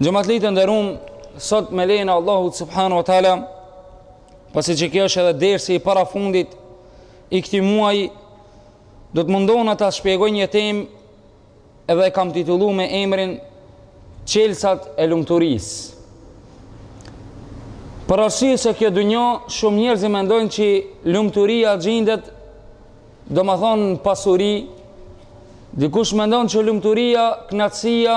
Xhematli të nderum sot me lejen e Allahut subhanahu wa taala, pasi që kjo është edhe dersi i parafundit i këtij muaji, do të mundohem ta shpjegoj një temë edhe e kam titullu me emrin Çelësat e lumturisë. Për arsye se n'kjo dynjo shumë njerëz mendojnë që lumturia gjendet domethonë pasuri, dikush mendon që lumturia, knaqësia,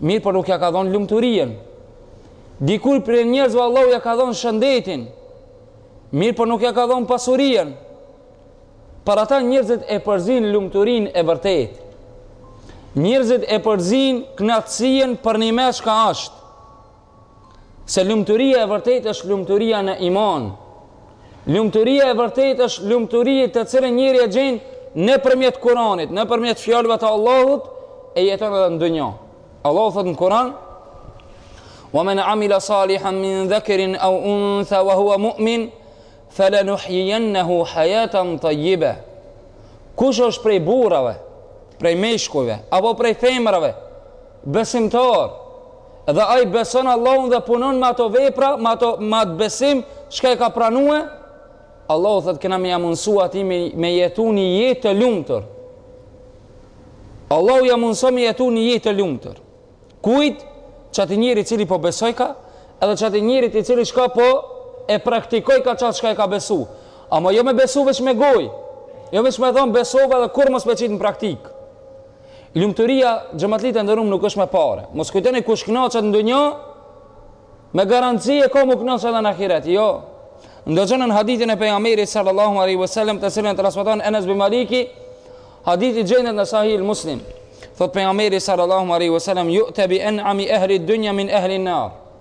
Mirëpo nuk ja ka dhonë lumturien. Dikujt prej njerëzve Allahu ja ka dhonë shëndetin. Mirëpo nuk ja ka dhonë pasurien. Për ata njerëzit e përzinë lumturinë e vërtetë. Njerëzit e përzinë knaqësien përnime çka ashtë. Se lumturia e vërtetë është lumturia në iman. Lumturia e vërtetë është lumturi të cilën njeri e gjen nëpërmjet Kur'anit, nëpërmjet fjalëve të Allahut e jeton edhe në dynja. Allahu thotë në Kur'an: "Wa man 'amila salihan min dhakarin aw untha wa huwa mu'min, falanuhyiyannahu hayatan tayyiba." Kush është prej burrave, prej meshkujve apo prej femrave, Besimtar, dhe ai beson Allahun dhe punon me ato vepra, me ato me atë besim, çka e ka pranu, Allahu thotë kena me ia mundësu atij me, me jetu një jetë të lumtur. Allahu ja mundëson me jetu një jetë të lumtur. Kujt? Qatij njeri i cili po besojka, edhe qatij njeri i cili çka po e praktikojka qatë çka e ka besu. Ama jo me besu veç me gojë, jo veç me thonë besova dhe kurrë mos me qitë në praktikë. Lumturia xhematli të nderum nuk është me pare. Mos kujtoni kush kënaqet në dunja, me garanci e ka m'u kënaqë edhe në ahiret. Jo. Ndëgjone hadithin e pejgamberit sallallahu alaihi wasallam të cilën e transmeton Enes bin Maliki, hadithi gjendet në Sahih Muslim. Thotë pejgamberi sallallahu alaihi wasallam, "Yu'ta bi an'ami ahli ad-dunya min ahli an-nar."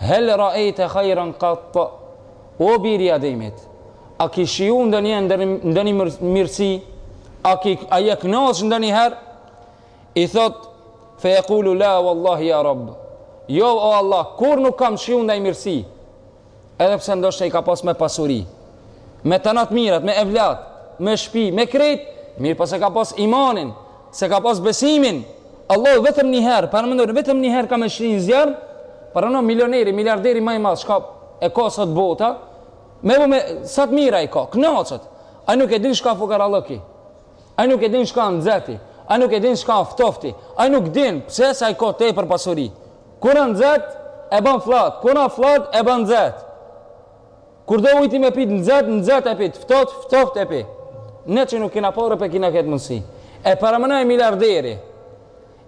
Hel ra'ejte khajran qatt, O bir i Ademit, a ke shiju ndonjëherë ndonjë ndonjë mirësi? A ke a je knaqë ndonjëherë? I thotë, fe yekulu la wallahi ya Rabb. Jo o Allah, kurrë nuk kam shiju naj mirësi. Edhe pse ndoshta i ka pas me pasuri, me tana të mirat, me evlat, me shpi, me krejt, mirëpo s'e ka pas imanin, S'e ka pas besimin, Allahu vetëm një herë, paramendoni, vetëm një herë ka me shti në zjarm, parano milioneri, miliarderi ma i madh çka e ka sot bota, me vë me sa të mira i ka, kënaqet. Ai nuk e din çka â fukarallëki. Ai nuk e din çka â nxehti. Ai nuk e din çka â ftofti. Ai nuk din pse, se i ka tepër pasuri. Kur â nxet e ban fllad, kur â fllad e ban nxet. Kur do ujë ti me pi t'nxehtë, nxehtë e pi, t'ftohtë, ftohtë e pi. Ne që nuk kena pare pe kena këtë mundësi. E paramenoj miliarderi,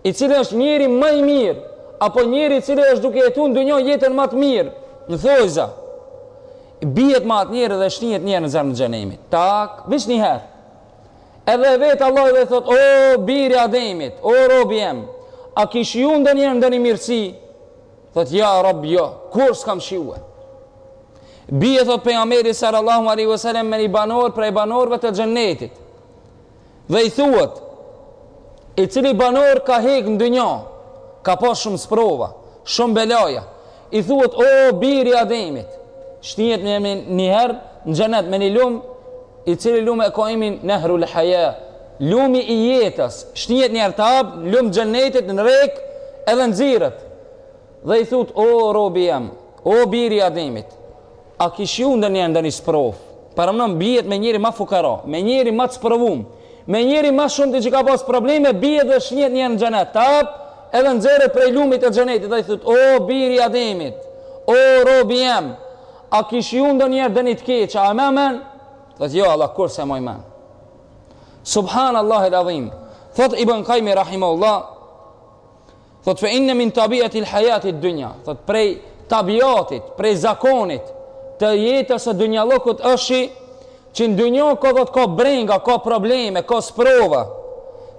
i cili është njeri më i mirë, apo njeri i cili është duke jetu në dunjo jetën më të mirë, në thojza, bihet me atë njeri dhe shtihet njëherë në zjarr të xhehenemit. Tak, veç njëherë. Edhe vet Allahu dhe thot, o biri Ademit, o robi em, a ki shiju ndonjëherë ndonjë mirësi? Thot ja Rab jo, kurrë s'kam shijue. Bihet thot pejgamberi sallallahu alaihi wasallam me një banor prej banorve të xhenetit. Dhe i thuhet, i cili banor ka hek në dynja, ka pas shumë sprova, shumë belaja. I thuhet, o biri Ademit, shtihet një, një herë në xhenet me një lum, i cili lum e ka emrin Nehrul Haja, Lumi i jetës, shtihet një herë tap n'lum xhenetit në rek edhe nxirret. Dhe i thut o robi jem, o biri i Ademit, a ki shiju ndonjëherë ndonjë sprovë? Paramendon bihet me njeri ma fukara, me njeri ma të sprovum, me njeri ma shumti që ka pas probleme, bihet dhe shtihet një herë në xhenet, tap edhe nxirret prej lumit të xhenetit dhe i thut o biri i Ademit, o robi jem, A ki shiju ndonjëherë doni të keqe, a e ma men? Thot, jo, Allah, kurrë s'e maj men. Subhan Allah el adhim. Thot, Ibn Kajmi, rahimehullah, thot, fe inne min tabiat il hajatid dynja, thot, prej tabiatit, prej zakonit, të jetës së dynjallëkut është që në dynjo ka dert ka brenga, ka probleme, ka sprova,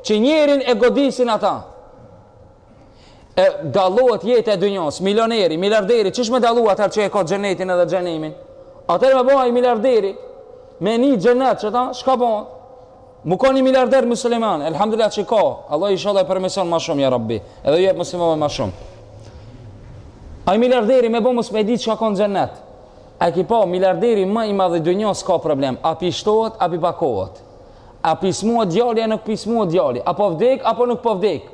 që njerin e godisin ata. E dallohet jeta e dynjos, milioneri, miliarderi, qysh me dallu atë që e ka xhenetin edhe xhehenemin. Atëherë me bo aj miliarderi me hi n'xhenet qita çka bën? Mu ka një miliarder musliman, elhamdulilah që ka, Allah inshallah e përmirëson ma shumë, ja rabbi, edhe ju e muslimove ma shumë. Ai miliarderi me bo mos me di që ka konë xhenet, a ki po, miliarderi më i madh i dynjos ka problem, a p'i shtohet, a p'i pakohet, a p'i smutet djali, a nuk p'i smutet djali, a po vdek, a po nuk po vdek,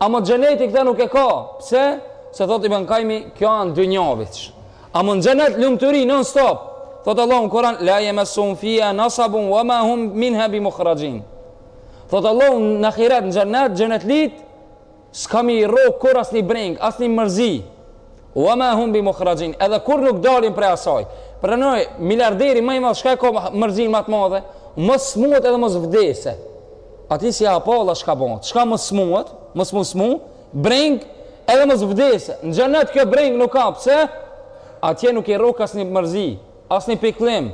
Ama xheneti këta nuk e ka. Pse? Se thot Ibn Kajmi, kjo a n'dynjo veç. Ama në xhenet lumturi, non stop. Thot Allah në Kuran, la jemessuhum fiha nasabun, wa ma hum minha bimukhraxhin. Thot Allah në ahiret në xhenet, xhenetlit, s'ka me i rrok kurrë asni brengë, asni mërzi. Wa ma hum bi mukhraxhin, edhe kurrë nuk dalin prej asaj. Prandaj, miliarderi më i madh çka e ka mërzinë më të madhe? Mos smuhet edhe mos vdes. Ati si apalla çka bën? Çka mos smuhet? Mos mos smu, brengë edhe mos vdes. Në xhenet kjo brengë nuk ka, pse? Atje nuk i rrok asnjë mërzi, asnjë pikëllim.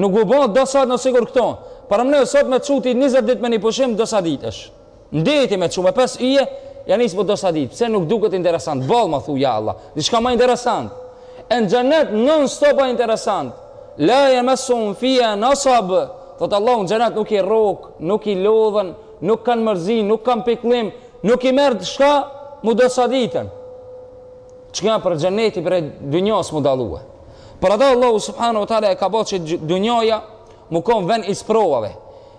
Nuk u bë do sot në sigur këto. Paramendo sot me çu ty 20 ditë me një pushim do sa ditësh. N'deti me çu me pesë yje, ja nis mu dosaditë. Pse nuk duket interesant? Boll ma thu ja Allah. Diçka ma interesant. E në xhenet non stop a interesant. La yamasun fiha nasab. Thot Allahu në xhenet nuk i rrok, nuk i lodhen, nuk kanë mërzi, nuk kanë pikëllim, nuk i merr diçka mu dosaditën. Çka për xheneti prej dynjas mu dallue. Për ata Allahu subhanahu wa taala e ka bo që dynjaja mu kon vend i sprovave.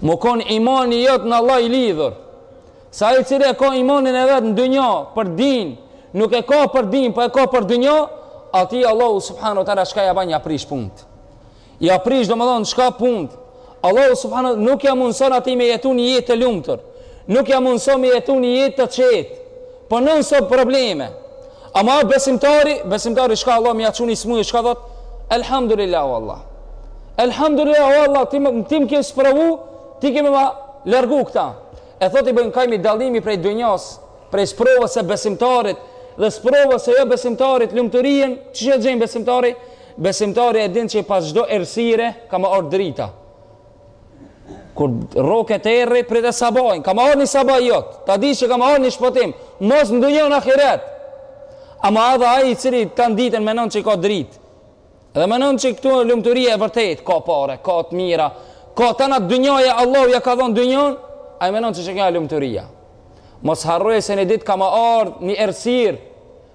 Mu kon imani jot në Allah i lidhur. Se ai i cili e ka imanin e vet në dynja për din, nuk e ka për din, po e ka për dynja, atij Allahu subhanahu wa taala çka ja ban ja prish punët. Ja prish domethënë çka punët. Allahu subhanahu nuk ja mundson atij me jetu një jetë të lumtur. Nuk ja mundson me jetu një jetë të qetë. Po non stop probleme. Ama besimtari, besimtari çka Allah me ia çu ni smujë çka thot? Elhamdulillah o Allah. Elhamdulillah o Allah, ti më ti më ke sprovu, ti ke me ma largu këta. E thot Ibën Kajimi dallimi prej dynjas, prej sprovës së besimtarit dhe sprovës së jo besimtarit, lumturinë, çi e gjen besimtari? Besimtari e din që pas çdo errësire ka me ardh drita. Kur rroke terri, prite sabahin. Ka me ardh një sabah jot. Ta di që ka me ardh një shpëtim. Mos në dunja në ahiret. Ama edhe ai i cili tanë ditën menon që ka dritë. Dhe menon që këtu e lumturia e vërtetë. Ka pare, ka të mira. Ka tana dynjaja, Allah ja ka dhonë dynjan. Ai menon që qekjo lumturia. Mos harroje se një ditë ka me ardh një errësirë.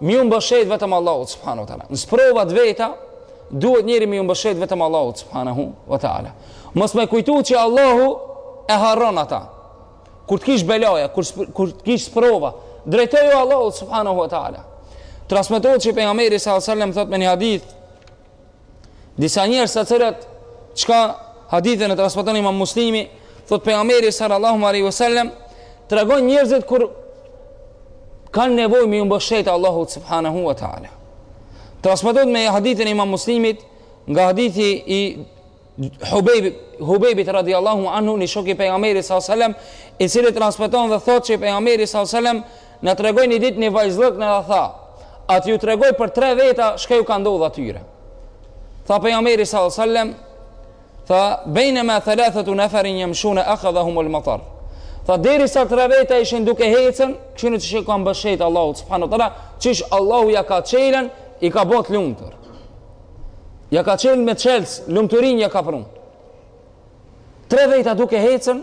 Me iu mbështet vetëm Allahut subhanahu wa taala. Në sprovat e veta duhet njeri me iu mbështet vetëm Allahut subhanahu wa taala. Mos me kujtu që Allahu e harron ata. Kur të kish belaja, kur kur të kish sprova, drejtoju Allahut subhanahu wa taala. Transmetohet që pejgamberi sallallahu alajhi wasallam thotë me një hadith Disa njerëz të cilët çka hadithin e transmeton Imam Muslimi, thot pejgamberi sallallahu alaihi wasallam tregon njerëzit kur kanë nevojë me iu mbështet Allahut subhanahu wa taala. Transmeton me hadithin e Imam Muslimit nga hadithi i Hubejb, Hubejbit radiallahu anhu, një shok i pejgamberit sa selam, i cili transmeton dhe thotë që pejgamberi sa selam na tregoi një ditë një vaizllëk na tha, a t'ju tregoj për tre veta çka ju ka ndodh atyre. Tha pejgamberi sa selam, tha bejnema thalathatu nafarin yamshuna akhadhahum al-matar. Tha derisa tre veta ishin duke hecën, kshirni çish i kanë mbështet Allahut subhanahu wa taala, çish Allahu ja ka çelën, i ka bo t'lumtur. Ja ka qenë me çelës, lumturinë ja ka prun. Tre veta duke hecën,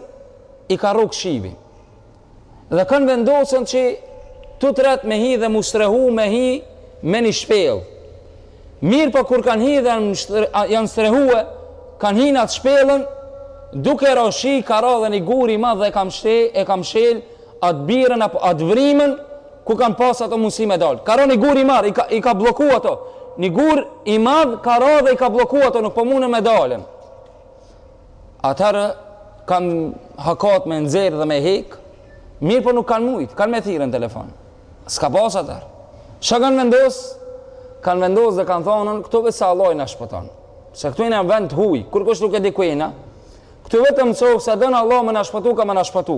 i ka rrokë shivi. Dhe kanë vendosën që të tretë me hi dhe m'u strehu me hi me një shpellë. Mirëpo kur kanë hi dhe janë strehu e, kanë hi në atë shpellën, duke ra shi, ka ra dhe një gur i madh e ka mshte, e ka mshel, atë birën apo atë vrimën, Ku kanë pas ato mundësi me dal. Ka ra një gur i madh, i ka, i ka blloku ato. Një gur i madh ka ra dhe i ka blloku ato, nuk po munë me dalën. Atëherë, kanë hakat me nxjerr dhe me hek, mirëpo nuk kanë mujtë, kan me thirr në telefon. S'ka pas atëherë. Ç'kanë vendosë? Kanë vendosë dhe kanë thonë, këtu veç se Allahi na shpëton. Se këtu jena n'vend huj, kurkush nuk e di ku jena, këtu vetëm n'qoftë se don Allah me na shpëtu, ka me na shpëtu.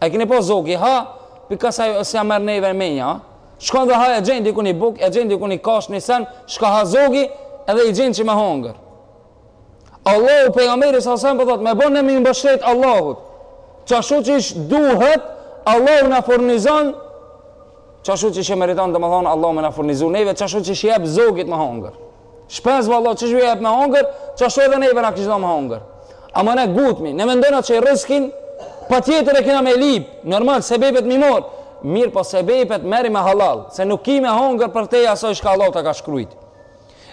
E keni pa zogi ha pika sa s'ja merr neve menja a shkon dhe ha e gjen diku një bukë e gjen diku një kashtë një sen shka ha zogi edhe i gjen që me hongër Allahu pejgamberi sa sen po thotë me bo m'ju mbështet Allahut qashu qysh duhet Allahu na furnizon qashu qysh e meriton dhe me thonë Allahu me na furnizu neve qashu qysh i jep zogit me hongër Shpezve Allah qysh ju jep me hongër, qashtu edhe neve na kish dhënë me hongër. Ama ne ngutmi, ne mendojna që rrëskin patjetër e kena me lyp, normal sebepet m'i marr. Mirëpo sebepet merri me hallall, se nuk ki me hongër përtej asoj shka Allah ta ka shkrujt.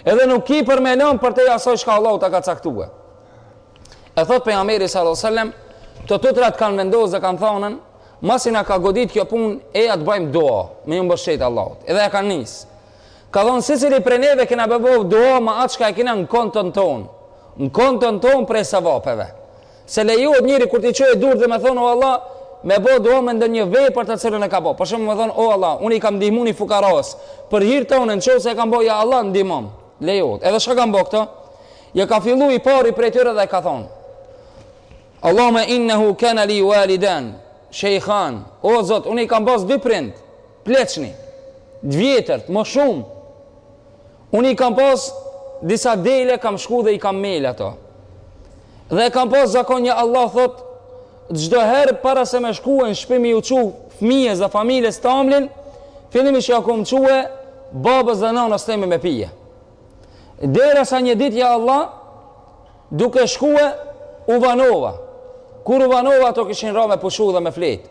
Edhe nuk ki për me lon përtej asoj shka Allah ta ka caktue. E thotë pejgamberi sallallahu sallam, këto të tretë kanë vendos dhe kanë thonë, masi na ka godit kjo punë, hajt bajmë dua, me ju mbështet Allahut. Edhe e ka nisë. Ka thënë, Secili prej neve kena me bo dua me atë çka e kena në konton tonë, në konton tonë prej sevapeve. Se lejohet njeri kur t'i çojë durt dhe me thonë, O Allah, me bo dua me ndonjë vepër të cilën e ka bo. Për shembull, me thonë, O Allah, unë i kam ndihmu një fukaras, për hir tond, në qoftë se e kam bo, ja Allah, ndihmom. Lejohet. Edhe çka kanë bo këto? Ja ka fillu i pari prej tyre dhe ka thonë, Allahumma innahu kana li walidan, shaykhan. O Zot, unë i kam pas dy prind. Pleqni, të vjetër, t'moshum. Unë i kam pas disa dele, kam shku dhe i kam mel ato. Dhe e kam pas zakon ja Allah thotë, çdo herë para se me shkue në shpi me ju çu fëmijës dhe familjes tamlin, fillimisht ja kom çue babës dhe nanës teme me pije. Derisa një ditë ja Allah, duke shkue u vanova. Kur u vanova, ato kishin ra me pushu dhe me fletë.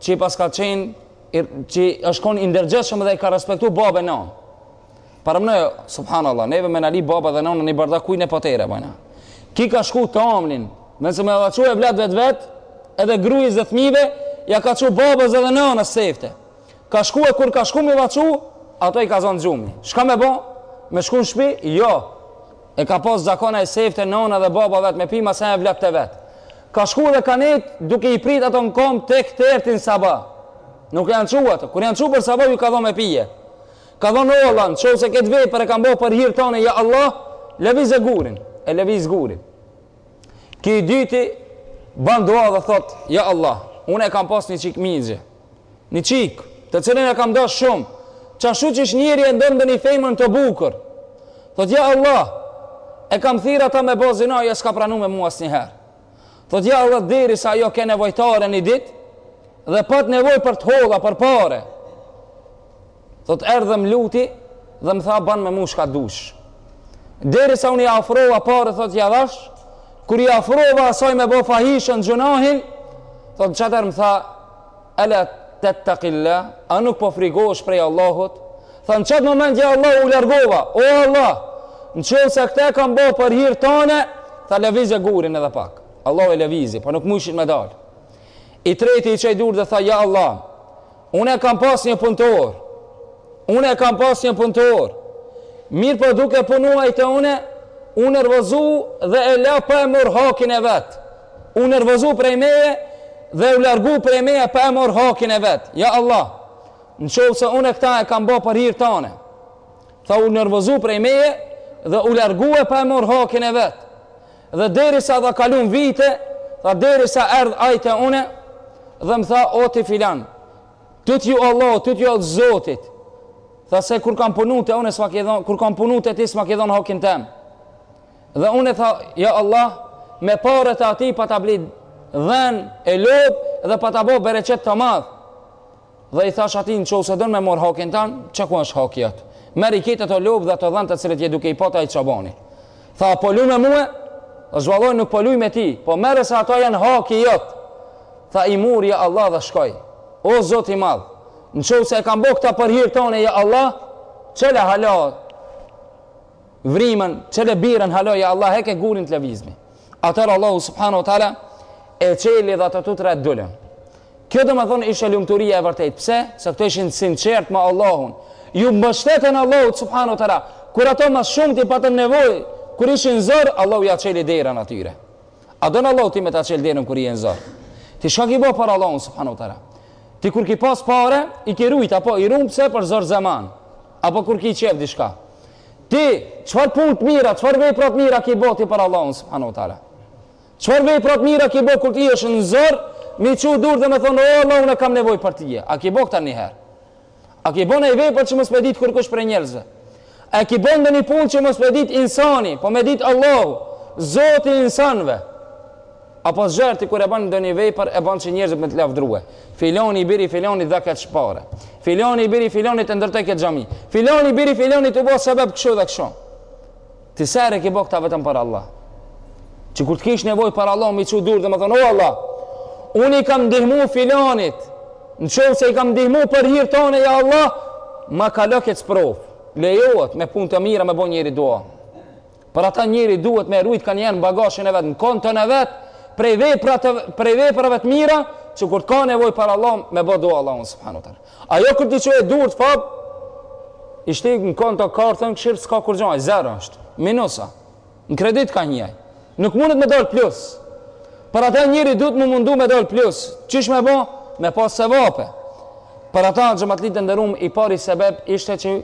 Qi i paska qenë, qi është kon i ndergjeshëm dhe e ka respektu babën e nanë. Para, subhanallahu neve me nali baba dhe nana ni bardak uj ne potere bajna. Ki ka shku tamlin, nëse me ja çu e vladve t'vet, edhe grus dhe fëmijëve ja ka çu babës edhe nanës sefte. Ka shku e kur ka shku me ja çu, ato i ka zonë gjumi. Çka më bë? Me shku në shtëpi? Jo. E ka pas zakon ai sefte nana dhe baba vet me pi ma se evladt e vet. Ka shku dhe ka nejt duke i prit ato në komb tek t'erdhin sabah. Nuk janë çu ato. Kur janë çu për sabah ju ka dhënë me pije. Ka thonë o Allah, në qoftë se këtë vepër e kam bo për hirë tane, ja Allah, lëvize gurin, e lëviz gurin. Ki i dyti, ban dua dhe thot, ja Allah, unë e kam pas një çikë mixhe, Një çikë, të cilën e kam dashtë shumë, qashtu qysh njeri e don ndonjë femër të bukur. Thotë, ja Allah, e kam thirrë ata me bo zina, ajo s'ka pranu me mua asnjëherë. Thotë, ja Allah, derisa ajo ke nevojtare një ditë, dhe pat nevojë për të holla, për pare. Thotë erdh dhe më luti dhe më tha ban me mu çka dush. Derisa unë i afrova pare, thotë ja dhash, kur iu afrova asaj me bo fahishën gjunahin, thotë qatëherë më tha, ela tettekillah, a nuk po frigohesh prej Allahut? Tha në qatë moment ja Allah u largova, o Allah, në qoftë se këtë kam bo për hirë tane, tha lëvize gurin edhe pak. Allah e lëvizi, prapë nuk mujshin me dalë. I treti i çoi durt dhe tha, ja Allah, Unë e kam pas një punëtor. Unë e kam pas një punëtor. Mirëpo duke punu ai te une, u nervozu dhe e la pa e morr hakin e vet. U nervozu prej meje dhe u largu prej meje pa e morr hakin e vet. Ja Allah, në qoftë se une këta e kam ba për hirë tane. Tha u nervozu prej meje dhe u largu e pa e morr hakin e vet. Dhe derisa tha kalun vite, tha derisa erdh ai te une, dhe më tha o ti filan, tutju Allahut, tutju Zotit, tha se kur kam punu te une, kur kam punu te ti s'ma ke dhon hakin tem. Dhe une tha, ja Allah, me pare të atij pata ble dhen e lopë dhe pata bo bereqet të madh. Dhe i thash atij në qoftë se don me marr hakin tënd, qa ku është haki jot? Merri krejt ato lopë dhe ato dhen të cilët je duke i pa te ai çobani. Tha a po lu me mua? Tha vallahi nuk po luj me ty, po merre se ato janë haki jot. Tha i mori ja Allah dhe shkoi. O Zot i madh, në qoftë se e kam bo këta për hir tane ja Allah, çele hala vrimën, çele birën hala ja Allah heke gurin të lëvizmi. Atëherë Allahu subhanahu wa taala e çeli dhe ato të tre dulën. Kjo domethonë ishte lumturia e vërtetë. Pse? Se këto ishin sinqert me Allahun. Iu mbështetën Allahut subhanahu wa taala. Kur ato ma s'shumti patën nevojë, kur ishin zor, Allahu ja çeli derën atyre. A don Allahu ti me ta çel derën kur je në zor? Ti shka ki bo për Allahun subhanahu wa taala? Ti kur ki pas pare, i ki rujt apo i rumë pse për zor zaman? Apo kur ki qef diçka. Ti, çfarë punë të mira, çfarë vepra të mira ki bo ti për Allahun subhanahu wa taala? Çfarë vepra të mira ki bo kur t'jesh në zor, mi çu dur dhe me thonë, o Allah, unë kam nevojë për ti. A ki bo këta një herë? A ki bo naj vepër që mos me ditë kërkush prej njerëzve? A ki bo ndonjë punë që mos me ditë insani, po me ditë Allahu, zoti i insanve? Apo çdoherë ti kur e bën ndonjë vepër e bën që njerëzit me të lavdrue. Filani i biri filanit dha kaq pare. Filani i biri filanit e ndërtoi këtë xhami. Filani i biri filanit u bë sebeb kështu dhe kështu. Ti sa herë ke bë këta vetëm për Allah? Që kur të kish nevojë për Allah mi çu dur dhe me thon o Allah, unë i kam ndihmu filanit. Në qoftë se i kam ndihmu për hir tënd ja Allah, ma kalo këtë sprovë. Lejohet me punë të mira me bo njeri dua. Për ata njeri duhet me rujt ka një në bagazhin e vet në konton e vet prej veprave prej veprave të mira që kur të ka nevojë për Allah me bo dua Allahun subhanahu taala jo kur ti çojë durt fap e shtin në konto kartën këshyr s'ka kurgjaj zero është minusa në kredit ka njaj nuk mundet me dalë plus për ata njeri duhet mu mundu me dalë plus qysh me bo me pas sevape për ata xhematli të nderum i pari sebeb ishte që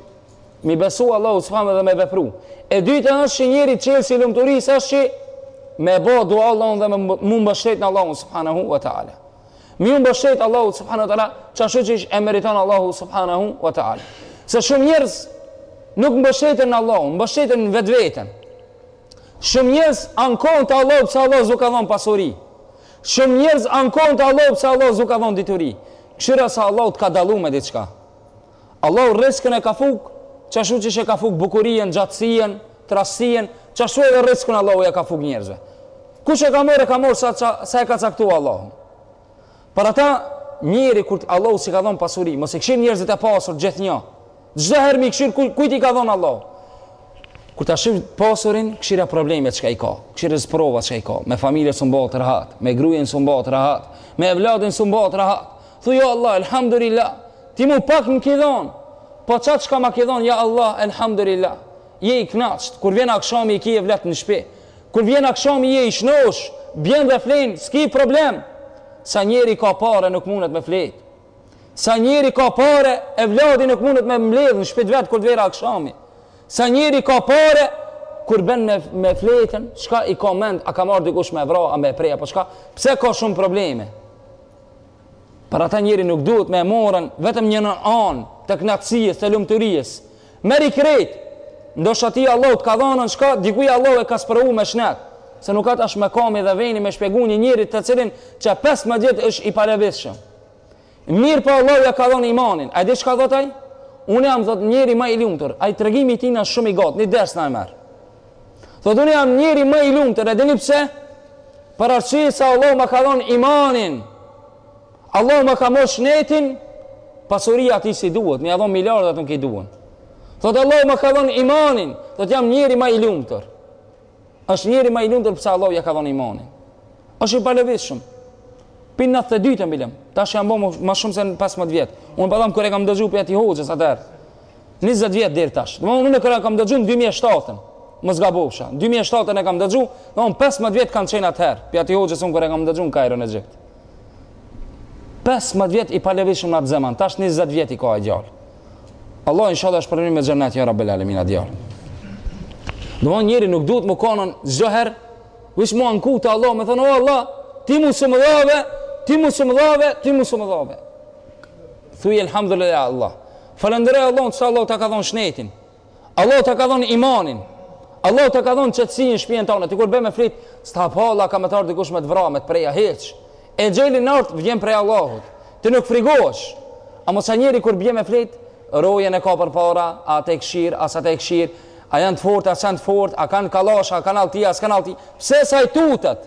Mi besu Allahut subhanahu dhe me vepru. E dyta është që njeri çelësi i lumturisë është që me bo dua Allahun dhe me mu mbështet në Allahun subhanahu wa ta'ala. Me iu mbështet Allahut subhanahu wa ta'ala qashtu qysh e meriton Allahu subhanahu wa ta'ala. Se shumë njerëz nuk mbështeten në Allahun, mbështeten në vetveten. Shumë njerëz ankohen te Allahu pse Allahu s'u ka dhonë pasuri. Shumë njerëz ankohen te Allahu pse Allahu s'u ka dhonë dituri. Këshyra se Allahu të ka dallu me diçka Allahu rrizkun e ka fuk, qashtu qysh e ka fuk bukurinë, gjatësinë, trashësinë, qashtu edhe rrizkun Allahu ja ka fuk njerëzve. Kush e ka marrë, e ka marrë sa, sa e ka caktuar Allahu. Për ata, njeri kur Allahu s'i ka dhënë pasuri, mos i këshyr njerëzit e pasur gjithnjë. Çdo herë mi këshyr kujt kujt i ka dhënë Allahu. Kur ta shih pasurin, këshyra probleme çka i ka, këshyra sprova çka i ka, me familjen s'bohet rahat, me grujen s'bohet rahat, me evladin s'bohet rahat, Thuj o Allah Elhamdulillah Ti mu pak më ki dhanë Po qat çka ma ki dhanë Ja Allah Elhamdulillah Je i knaqtë Kur vjen akshami i ki evletë në shpi Kur vjen akshami je i shnosh Bjen dhe flen S'ki problem Sa njeri ka pare nuk mundet me fletë Sa njeri ka pare evladin nuk mundet me mbledhë në shpi t'vet kur të vere akshami. Sa njeri ka pare kur ben me, me fletën, çka i ka n'mend, a ka me ardh dikush me e vra, a me e pre, apo çka, pse ka shumë probleme. Për ata njëri nuk duhet me e morrën vetëm një anë të knaqësijës, të lumturijës. Merri krejt, ndoshta ty Allahu të ka dhanën çka, dikuj Allahu e ka sprovu me shnet, se nuk a tash me kami dhe veni me shpjegu një njëri të cilin që 15 është i palëvizshëm. Mirëpo Allahu ia ka dhanë imanin, a di çka thot aj? Unë jam thot njëri ma i lumtur, ai tregimi i tina shumë i gatë, një ders na e merr. Thot unë jam njeri më i lumtur, e dini pse? Për arsye se Allahu më ka dhënë imanin. Allahu më ka morr shnetin, pasuria atij s'i duhet, me ia dhon miliardat nuk i duan. Thot Allahu më ka dhënë imanin, thot jam njeri më i lumtur. Është njeri më i lumtur pse Allahu ja ka dhënë imanin. Është i palëvizshëm. Pin 92 të mbilëm. Tash janë bë më shumë se 15 vjet. Unë po them kur e kam dëgjuar prej atij hoxhës atëherë. Njëzet vjet deri tash. Domthon unë kur e kam dëgju në 2007-ën. Mos gabofsha. Në 2007-ën e kam dëgju, domthon 15 vjet kanë qenë atëherë. Pi atij hoxhës unë kur e kam dëgju në Kairo në Egjipt. 15 vjet i palëvizshëm në atë zeman, tash 20 vjet i ka ai djalë. Allah inshallah e shpërblen me xhennet, ja rabel alemin at djalë. Në mund njëri nuk duhet me kanën çdoherë, veç me u ankut te Allahu, me thënë, o Allah, ti mu s'më dhave, ti mu s'më dhave, ti mu s'më dhave. Thuj Elhamdulillah Allah. Falënderoj Allahun se Allahu ta ka dhënë shnetin. Allahu ta ka dhënë imanin. Allahu ta ka dhënë qetësi në shpijen tane. Ti kur be me flet, sta pa Allah ka me të ardh dikush me të vra, me të pre a hiç. Exheli nart vjen prej Allahut. Ti nuk frigohesh. Ama sa njëri kur bie me flet, rojen e ka përpara, a të kshir, a s'të kshir, a janë të fortë, a s'janë të fortë, a kanë kalash, a kanë alti, a s'kanë alti. Pse? Se ai tutet.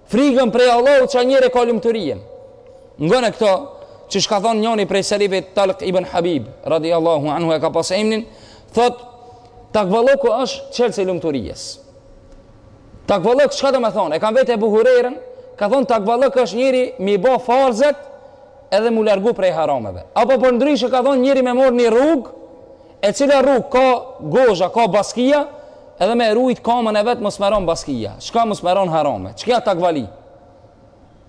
Frigën prej Allahut qaj njëri e ka lumturinë. Ngone këto që çka thonë njoni prej selefit Talq ibn Habib, radi Allahu anhu e ka pas emnin, thot, takvalloku është çelës i lumturijes. Takvallok, çka do me thonë, e kanë vetë Ebu Hurejrën, ka thonë takvallok është njëri m'i bo farzet edhe m'u largu prej harameve. Apo përndryshe ka thonë njëri me morr një rrugë, E cila rrugë ka gozha, ka baskija, edhe me e rujt kamën e vet mos me ran n'baskija. Çka mos me ran n'harame? Çka a takvali?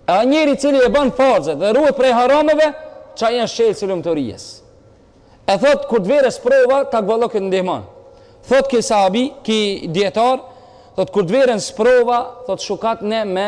Ai njeri i cili e ban farzet dhe ruhet prej harameve, qaj ansh çelësi i lumturijes. E thot, kur të vere sprova, takvallok të ndihmon. Thot ki sahabi, ki dijetar, thot, kur të vere sprova, thot, shukatne me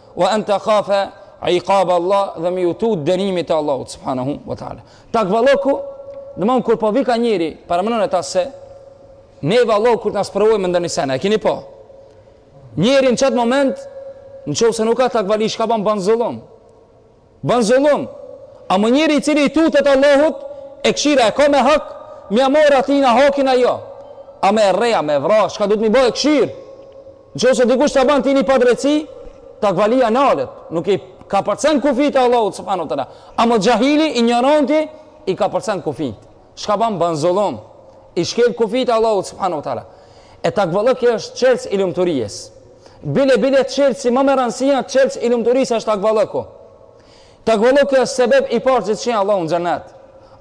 Wa an tekhafe iqab Allah dhe me ju tut dënimit të Allahut subhanahu wa taala. Takvalloku, do të thonë kur po vjen ka njeri, para menon ata se ne vallo kur na sprovon me ndonjë sene, e kini po. Njëri në çat moment, në qoftë se nuk ka takvali, çka ban ban zullum. Ban zullum. Ama njeri i cili i tutet Allahut e këshira e ka me hak me ja marr atina hakin a jo? A me e rreh, a me e vra, çka duhet me i ba e këshirë? Në qoftë se dikush ta ban ty ni padrajtësi, takvalia nalet, nuk i kapërcen kufijtë e Allahut subhanahu wa taala. Ama xhahili, injoranti, i kapërcen kufijtë. Çka ban? Ban zullum. I shkel kufijtë e Allahut subhanahu wa taala. E takvalloku është çelës i lumturisë. Bile bile çelësi ma me rënsi a çelës i lumturisë është takvalloku. Takvalloku është sebeb i parë që të shtin Allahu në xhennet.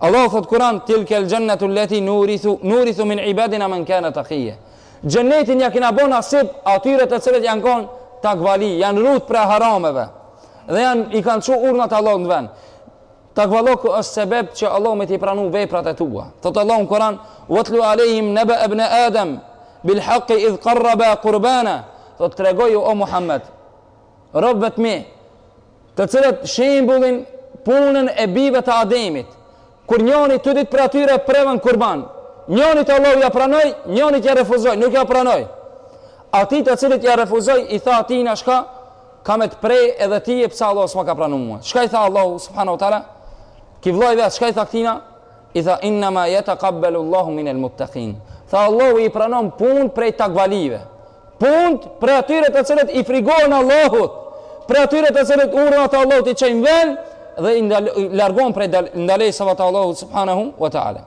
Allahu thot Kur'an tilkel xhennetu leti nurithu nurithu min ibadina man kana taqiya. Xhennetin ja kena bo nasip atyre të cilët janë kon takvali, janë rut prej harameve dhe janë i kanë çu urnat Allahu në vend. Takvalloku është sebeb që Allahu me t'i pranu veprat e tua. Thotë Allahu në Kur'an: "Watlu alejhim naba ibn Adam bil haqqi idh qarraba qurbana." Thotë tregoju o Muhammed robve t'mi të cilët shembullin punën e bijve të Ademit. Kur njoni të dy prej atyre prenë kurban, njonit Allahu ja pranoi, njonit ja refuzoi, nuk ja pranoi. Atij të cilit ja refuzoi i tha atina çka Kam me të pre edhe ty e pse Allahu s'ma ka pranu mua. Çka i tha Allahu subhana u tala? Ki vloj vetë, çka i tha këtina? I tha, innama jetekabbelu Allahu min el muttakin. Tha Allahu i pranon punët prej takvalive. Punët prej atyre të cilët i frigohen Allahut. Prej atyre të cilët urnat e Allahut i çojnë n'ven dhe i largon prej ndalesave të Allahut subhanahu wa ta'ala.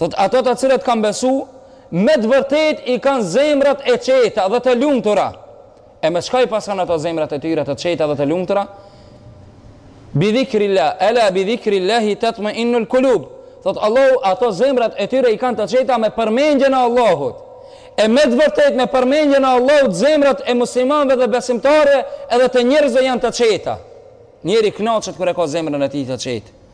Thot ato të cilët kanë besu, me të vërtet i kanë zemrat e qeta dhe të lumtura. E me çka i paskan ato zemrat e tyre të qeta dhe të lumtura? Bi dhikrilla, ela bi dhikrillahi tatmainnu l'kulub. Thot Allahu, ato zemrat e tyre i kanë të qeta me përmendjen e Allahut. E me të vërtet me përmendjen e Allahut, zemrat e muslimanve dhe besimtarëve edhe të njerëzve janë të qeta. Njeri knaqet kur e ka zemrën e tij të qetë.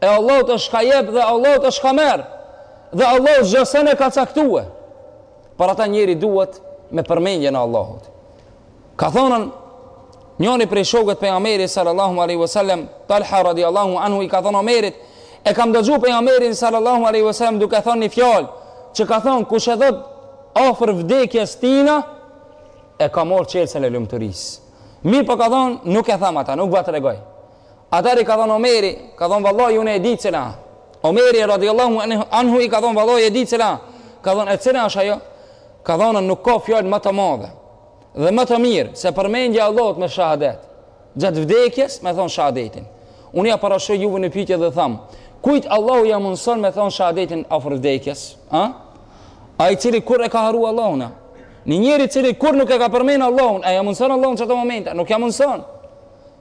E Allahut ashtë çka jep dhe Allahut ashtë çka merr. Dhe Allahu çdo sen e ka caktue. Për ata njeri duhet me përmendjen e Allahut. Ka thonë njoni prej shokëve të pejgamberit sallallahu alaihi wasallam, Talha radiallahu anhu i ka thonë Omerit, e kam dëgju pejgamberin sallallahu alaihi wasallam duke thonë një fjalë që ka thonë kush e thot afër vdekjes tina e ka marr çelësin e lumturisë. Mirëpo ka thonë, nuk e tham ata, nuk va tregoj. Atëherë i ka thënë Omeri, ka thënë vallahi unë e di cila. Omeri radiallahu anhu i ka thënë vallahi e di cila. Ka thënë e cila është ajo? Ka thënë nuk ka fjalë më të madhe dhe më të mirë se përmendja e Allahut me shahadet. Gjatë vdekjes me thon shahadetin. Unë ja parashtroj juve një pyetje dhe tham, kujt Allahu ja mundson me thon shahadetin afër vdekjes? Ë? Ai i cili kurr e ka harru Allahun? Një njeri i cili kurr nuk e ka përmend Allahun, a ja mundson Allahu n'çdo moment, nuk ja mundson.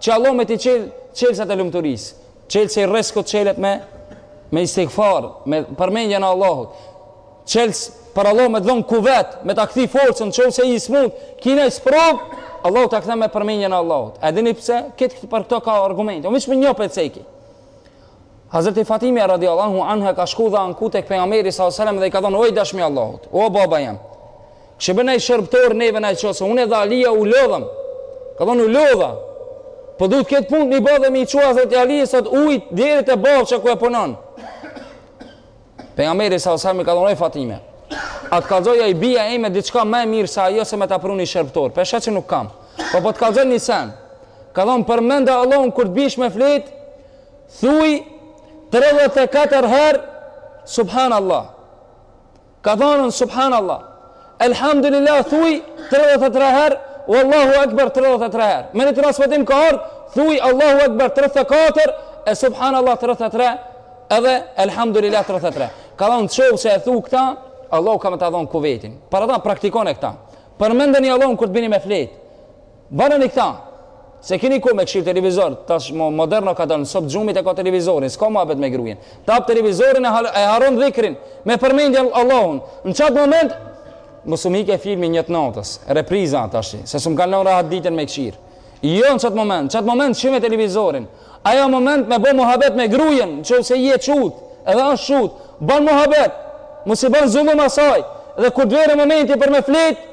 Që Allahu me t'i çel çelësat e lumturisë. Çelësi i rrizkut çelet me me istighfar, me përmendjen e Allahut. Çelës për Allahu me dhon kuvet, me ta kthi forcën qofse je i smut, ki naj sprovë, Allahu ta kthen me përmendjen e Allahut. A dini pse? Këtë për këto ka argumente. U miç me një po e ceki. Hazreti Fatimja radiallahu anha ka shku dhe u anku tek pejgamberi sallallahu alaihi wasallam dhe i ka thonë o i dashmi Allahut, o baba jam. Kish ba naj shërbëtor neve na çojshe, unë dhe Alia u lodhëm. Ka thonë u lodha. Po dut këto punë mi bë dhe mi çu Hazreti Ali sot ujit deri te bavça ku e punon. Pejgamberi sallallahu alaihi wasallam ka thonë o Fatime, A të kalzoj e bija jeme diçka ma mirë se ajo se me ta pru ni shërbtor Për shkak që nuk kam Po po të kalzoj një sen Ka thonë përmende Allahun kur të bish me fletë Thuaj tridhjetë e katër herë subhanallah. Ka thënë subhanallah. Elhamdulillah thuaj tridhjetë e tre herë Allahu Akbar tridhjetë e tre herë. Me një transmetim ka ardhur thuaj Allahu Akbar tridhjetë e katër e subhanallah tridhjetë e tre edhe elhamdulillah tridhjetë e tre. Ka thënë qofse e thu këta Allahu ka me ta dhon kuvetin. Për ata praktikone këta. Përmendeni Allahun kur të bini me flet. Banani këta! Se keni kohë me kshir televizor, tash mo moderno ka dalë, n'sob t'gjumit e ka televizorin, s'ka muhabet me grujen. Ta hap televizorin e, e harron dhikrin, me përmend Allahun. Në qatë moment, mos po m'ik filmi njët të natës, repriza tash, se s'um ka lon rahat ditën me kshir. Jo në qatë moment, në qatë moment fike televizorin. Aja moment me bo muhabet me grujen, në qoftë se je çut, edhe është çut, ban muhabet, mos i ban zullum asaj, dhe kur t'vjen momenti për me fletë,